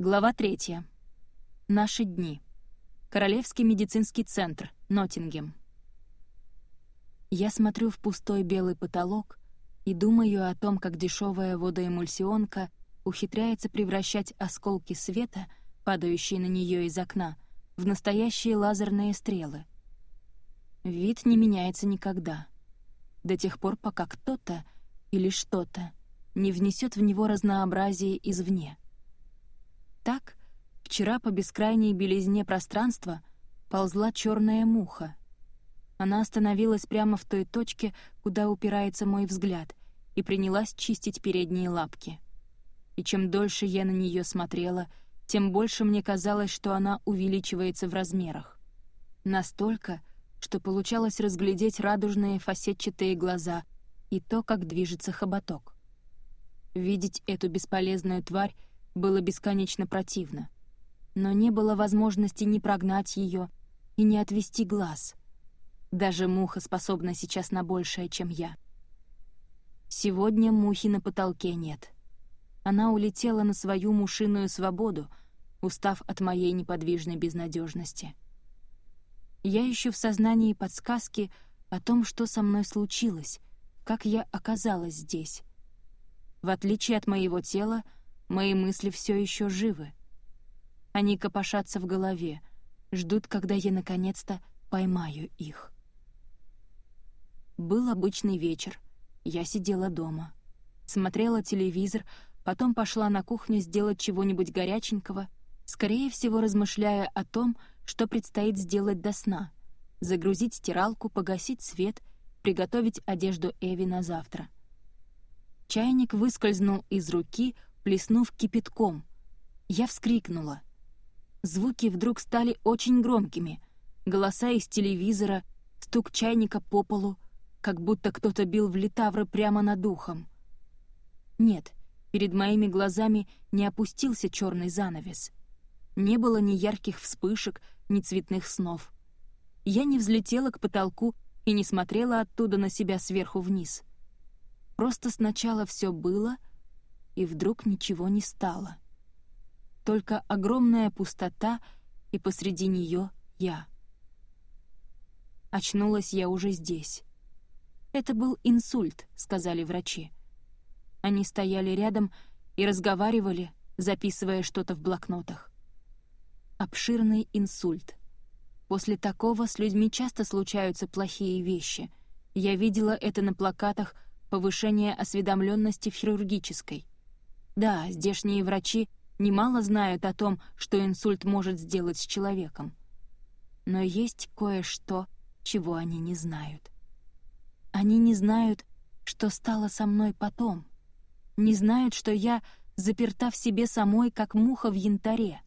Глава третья. Наши дни. Королевский медицинский центр, Ноттингем. Я смотрю в пустой белый потолок и думаю о том, как дешевая водоэмульсионка ухитряется превращать осколки света, падающие на нее из окна, в настоящие лазерные стрелы. Вид не меняется никогда. До тех пор, пока кто-то или что-то не внесет в него разнообразие извне — так, вчера по бескрайней белизне пространства ползла черная муха. Она остановилась прямо в той точке, куда упирается мой взгляд, и принялась чистить передние лапки. И чем дольше я на нее смотрела, тем больше мне казалось, что она увеличивается в размерах. Настолько, что получалось разглядеть радужные фасетчатые глаза и то, как движется хоботок. Видеть эту бесполезную тварь было бесконечно противно. Но не было возможности ни прогнать ее и не отвести глаз. Даже муха способна сейчас на большее, чем я. Сегодня мухи на потолке нет. Она улетела на свою мушиную свободу, устав от моей неподвижной безнадежности. Я ищу в сознании подсказки о том, что со мной случилось, как я оказалась здесь. В отличие от моего тела, Мои мысли все еще живы. Они копошатся в голове, ждут, когда я наконец-то поймаю их. Был обычный вечер. Я сидела дома. Смотрела телевизор, потом пошла на кухню сделать чего-нибудь горяченького, скорее всего размышляя о том, что предстоит сделать до сна. Загрузить стиралку, погасить свет, приготовить одежду Эви на завтра. Чайник выскользнул из руки, плеснув кипятком. Я вскрикнула. Звуки вдруг стали очень громкими. Голоса из телевизора, стук чайника по полу, как будто кто-то бил в литавры прямо над ухом. Нет, перед моими глазами не опустился черный занавес. Не было ни ярких вспышек, ни цветных снов. Я не взлетела к потолку и не смотрела оттуда на себя сверху вниз. Просто сначала все было — и вдруг ничего не стало. Только огромная пустота, и посреди нее я. Очнулась я уже здесь. «Это был инсульт», — сказали врачи. Они стояли рядом и разговаривали, записывая что-то в блокнотах. Обширный инсульт. После такого с людьми часто случаются плохие вещи. Я видела это на плакатах «Повышение осведомленности в хирургической». Да, здешние врачи немало знают о том, что инсульт может сделать с человеком. Но есть кое-что, чего они не знают. Они не знают, что стало со мной потом. Не знают, что я заперта в себе самой, как муха в янтаре.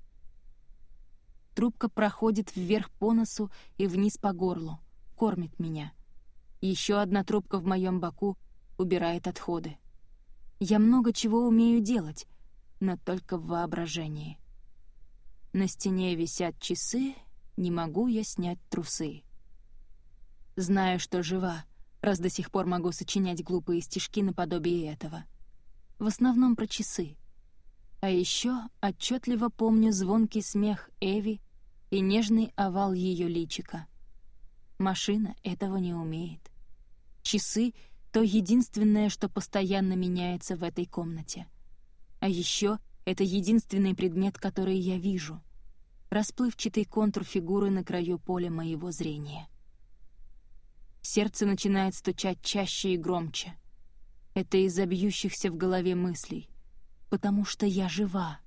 Трубка проходит вверх по носу и вниз по горлу, кормит меня. Еще одна трубка в моем боку убирает отходы. Я много чего умею делать, но только в воображении. На стене висят часы, не могу я снять трусы. Знаю, что жива, раз до сих пор могу сочинять глупые стишки наподобие этого. В основном про часы. А еще отчетливо помню звонкий смех Эви и нежный овал ее личика. Машина этого не умеет. Часы — то единственное, что постоянно меняется в этой комнате. А еще это единственный предмет, который я вижу. Расплывчатый контур фигуры на краю поля моего зрения. Сердце начинает стучать чаще и громче. Это из-за бьющихся в голове мыслей. Потому что я жива.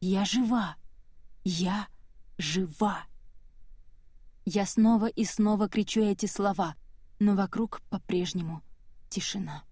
Я жива. Я жива. Я снова и снова кричу эти слова, но вокруг по-прежнему — тишина.